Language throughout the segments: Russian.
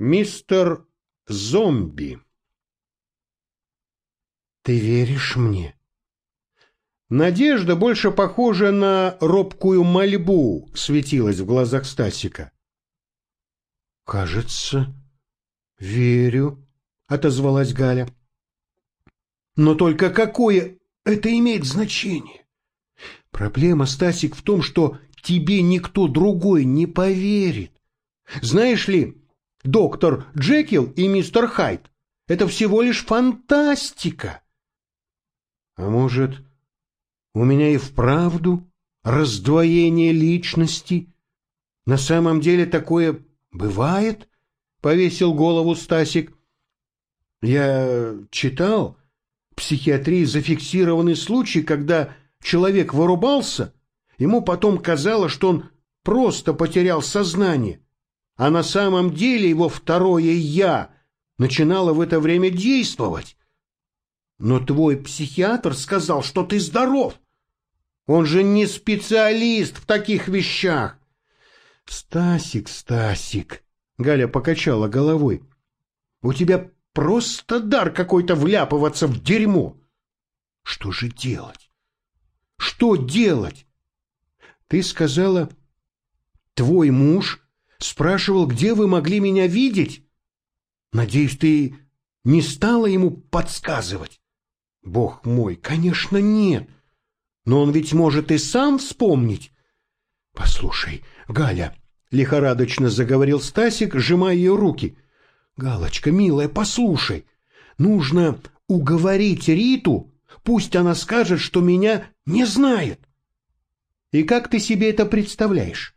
Мистер Зомби. Ты веришь мне? Надежда, больше похожа на робкую мольбу, светилась в глазах Стасика. Кажется, верю, отозвалась Галя. Но только какое это имеет значение? Проблема, Стасик, в том, что тебе никто другой не поверит. Знаешь ли, доктор Джекил и мистер Хайд — это всего лишь фантастика. А может, у меня и вправду раздвоение личности? На самом деле такое бывает? Повесил голову Стасик. Я читал, в психиатрии зафиксированы случаи, когда человек вырубался, ему потом казалось, что он просто потерял сознание, а на самом деле его второе «я» начинало в это время действовать. Но твой психиатр сказал, что ты здоров. Он же не специалист в таких вещах. Стасик, Стасик, Галя покачала головой. У тебя просто дар какой-то вляпываться в дерьмо. Что же делать? Что делать? Ты сказала, твой муж спрашивал, где вы могли меня видеть? Надеюсь, ты не стала ему подсказывать? Бог мой, конечно, нет. Но он ведь может и сам вспомнить. Послушай, Галя, лихорадочно заговорил Стасик, сжимая ее руки. Галочка, милая, послушай. Нужно уговорить Риту, пусть она скажет, что меня не знает. И как ты себе это представляешь?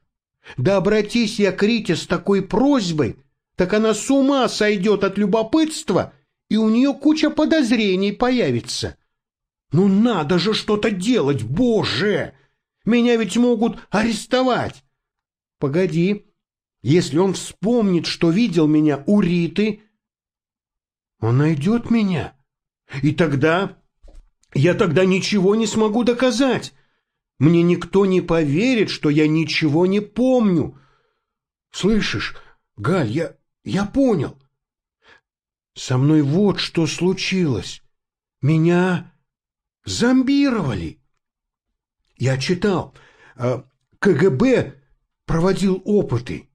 Да обратись я к Рите с такой просьбой, так она с ума сойдет от любопытства, и у нее куча подозрений появится. Ну надо же что-то делать, боже! Меня ведь могут арестовать. Погоди, если он вспомнит, что видел меня у Риты, он найдет меня. И тогда... Я тогда ничего не смогу доказать. Мне никто не поверит, что я ничего не помню. Слышишь, Галь, я... я понял. Со мной вот что случилось. Меня зомбировали. Я читал, а, КГБ проводил опыты.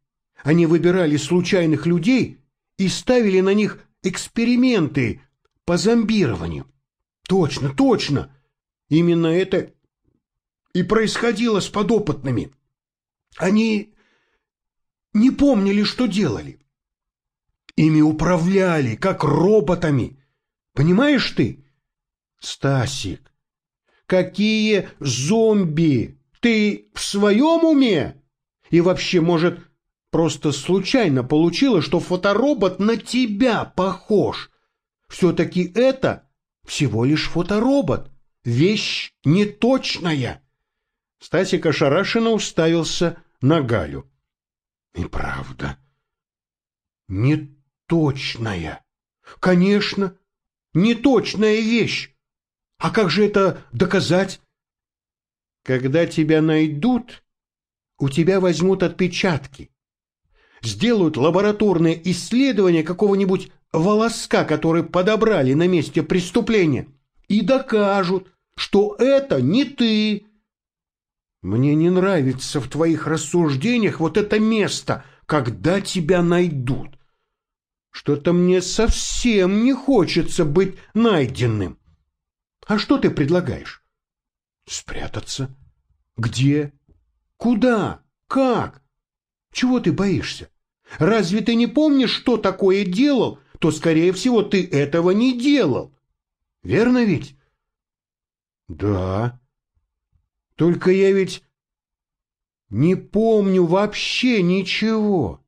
Они выбирали случайных людей и ставили на них эксперименты по зомбированию. Точно, точно. Именно это и происходило с подопытными. Они не помнили, что делали. Ими управляли, как роботами. Понимаешь ты? Стасик, какие зомби? Ты в своем уме? И вообще, может, просто случайно получилось, что фоторобот на тебя похож? Все-таки это всего лишь фоторобот, вещь неточная. Стасик ошарашенно уставился на Галю. И правда, неточная. Конечно, неточная вещь. А как же это доказать? Когда тебя найдут, у тебя возьмут отпечатки. Сделают лабораторное исследование какого-нибудь волоска, который подобрали на месте преступления, и докажут, что это не ты. Мне не нравится в твоих рассуждениях вот это место, когда тебя найдут. Что-то мне совсем не хочется быть найденным. А что ты предлагаешь? Спрятаться. Где? Куда? Как? Чего ты боишься? Разве ты не помнишь, что такое делал, то, скорее всего, ты этого не делал. Верно ведь? Да. Только я ведь не помню вообще ничего.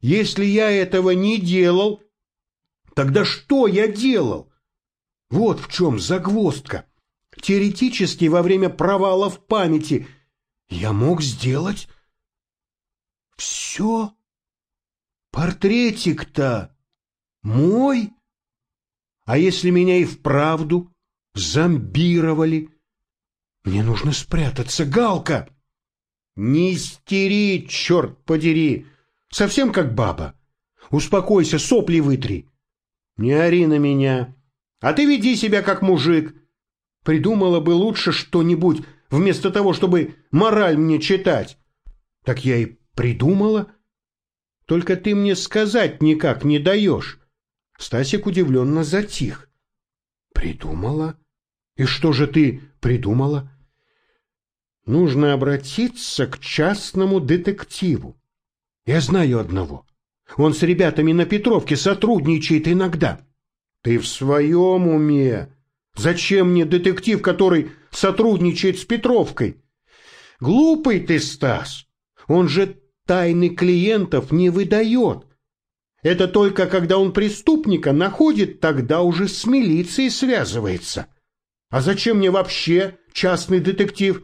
Если я этого не делал, тогда что я делал? Вот в чем загвоздка. Теоретически во время провала в памяти я мог сделать все. Портретик-то мой. А если меня и вправду зомбировали? Мне нужно спрятаться, Галка. Не истери, черт подери, совсем как баба. Успокойся, сопли вытри. Не ори на меня. А ты веди себя как мужик. Придумала бы лучше что-нибудь, вместо того, чтобы мораль мне читать. Так я и придумала. Только ты мне сказать никак не даешь. Стасик удивленно затих. Придумала? И что же ты придумала? Нужно обратиться к частному детективу. Я знаю одного. Он с ребятами на Петровке сотрудничает иногда. Ты в своем уме? Зачем мне детектив, который сотрудничает с Петровкой? Глупый ты, Стас. Он же тайны клиентов не выдает. Это только когда он преступника находит, тогда уже с милицией связывается. А зачем мне вообще частный детектив?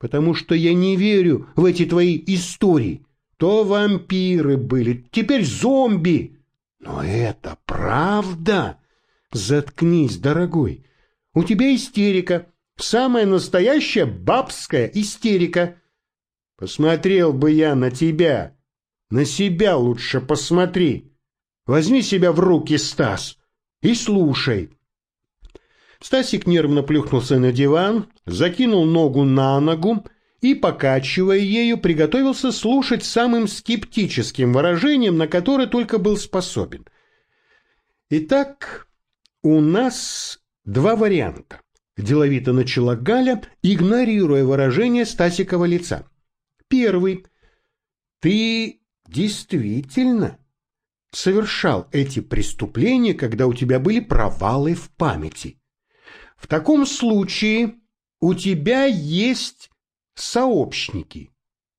Потому что я не верю в эти твои истории. То вампиры были, теперь зомби. Но это правда. Заткнись, дорогой. У тебя истерика. Самая настоящая бабская истерика. Посмотрел бы я на тебя. На себя лучше посмотри. Возьми себя в руки, Стас, и слушай. Стасик нервно плюхнулся на диван, закинул ногу на ногу и, покачивая ею, приготовился слушать самым скептическим выражением, на которое только был способен. Итак, у нас два варианта. Деловито начала Галя, игнорируя выражение Стасикова лица. Первый. Ты действительно совершал эти преступления, когда у тебя были провалы в памяти. В таком случае у тебя есть сообщники.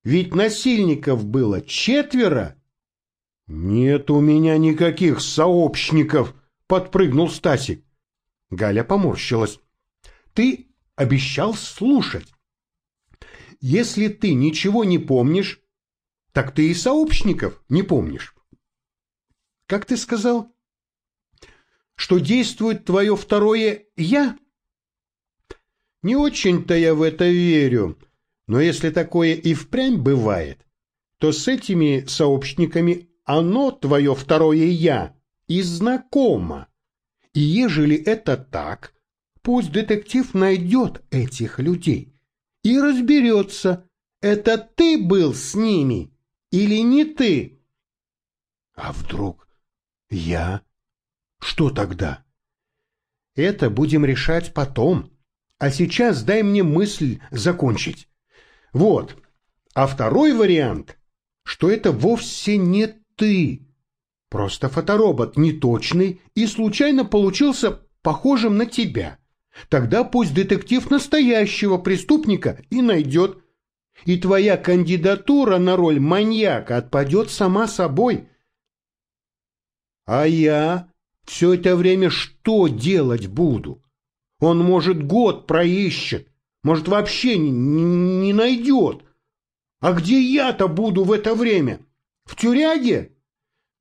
Ведь насильников было четверо. Нет у меня никаких сообщников, подпрыгнул Стасик. Галя поморщилась. Ты обещал слушать. Если ты ничего не помнишь, так ты и сообщников не помнишь. Как ты сказал? Что действует твое второе «я»? Не очень-то я в это верю, но если такое и впрямь бывает, то с этими сообщниками оно, твое второе «я», и знакомо. И ежели это так, пусть детектив найдет этих людей и разберется, это ты был с ними или не ты. А вдруг я? Что тогда? Это будем решать потом. А сейчас дай мне мысль закончить. Вот. А второй вариант, что это вовсе не ты. Просто фоторобот неточный и случайно получился похожим на тебя. Тогда пусть детектив настоящего преступника и найдет. И твоя кандидатура на роль маньяка отпадет сама собой. А я все это время что делать буду? Он, может, год проищет, может, вообще не, не найдет. А где я-то буду в это время? В тюряге?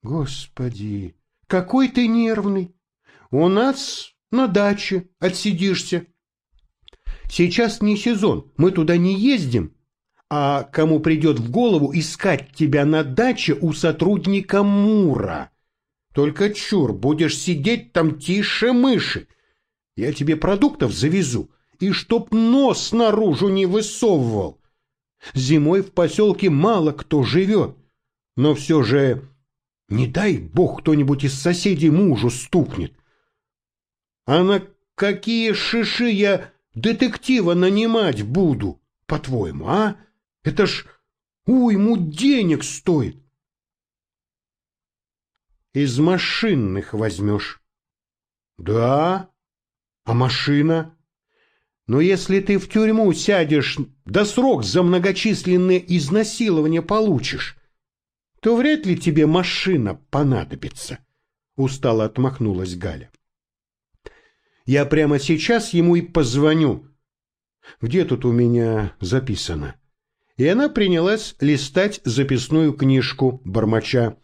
Господи, какой ты нервный. У нас на даче отсидишься. Сейчас не сезон, мы туда не ездим. А кому придет в голову искать тебя на даче у сотрудника Мура? Только чур, будешь сидеть там тише мыши. Я тебе продуктов завезу, и чтоб нос наружу не высовывал. Зимой в поселке мало кто живет, но все же не дай бог кто-нибудь из соседей мужу стукнет. А на какие шиши я детектива нанимать буду, по-твоему, а? Это ж уйму денег стоит. Из машинных возьмешь. Да, а машина? Но если ты в тюрьму сядешь, да срок за многочисленные изнасилования получишь, то вряд ли тебе машина понадобится, — устало отмахнулась Галя. Я прямо сейчас ему и позвоню. Где тут у меня записано? И она принялась листать записную книжку, бормоча.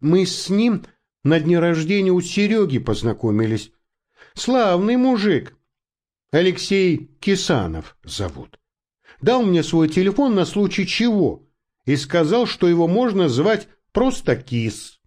Мы с ним на дне рождения у Сереги познакомились. Славный мужик. Алексей Кисанов зовут. Дал мне свой телефон на случай чего и сказал, что его можно звать Просто кис.